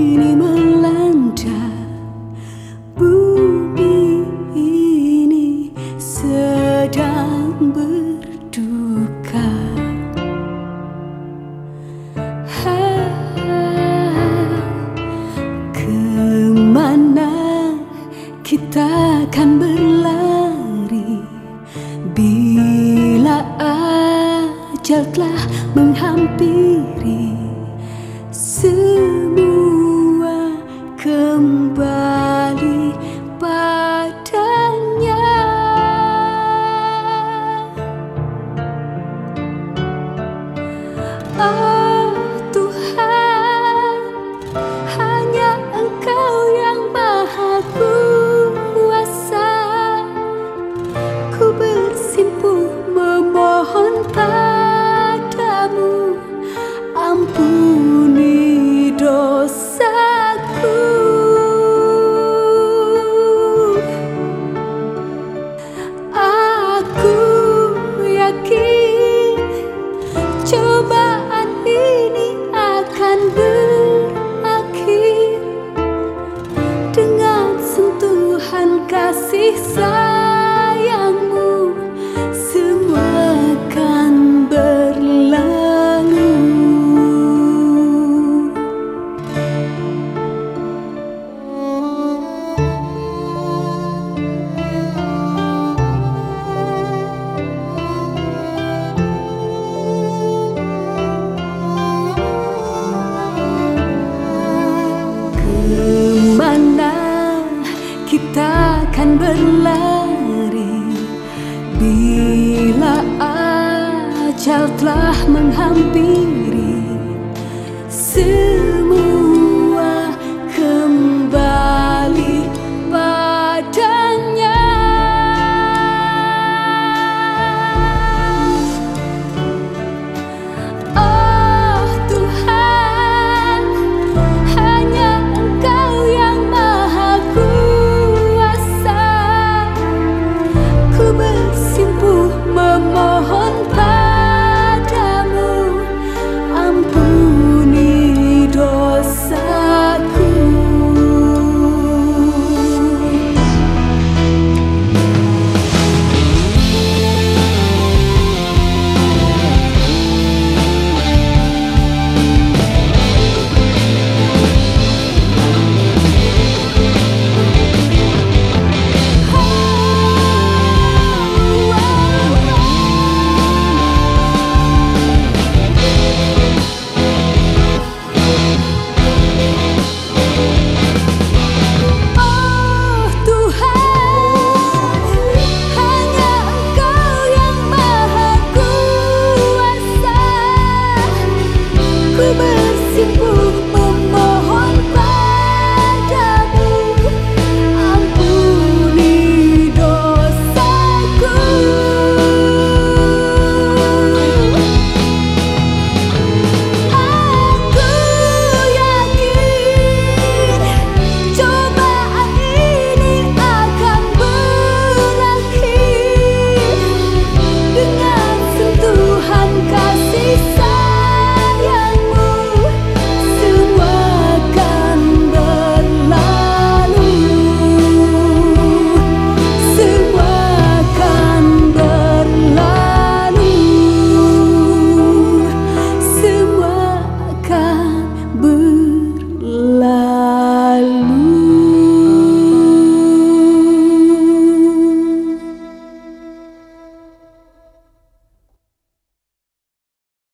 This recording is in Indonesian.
kini melanda Bumi ini sedang berduka. Ha, Ke mana kita akan berlari Bila ajal telah menghampiri 바 berlari. Bila ajal telah menghampiri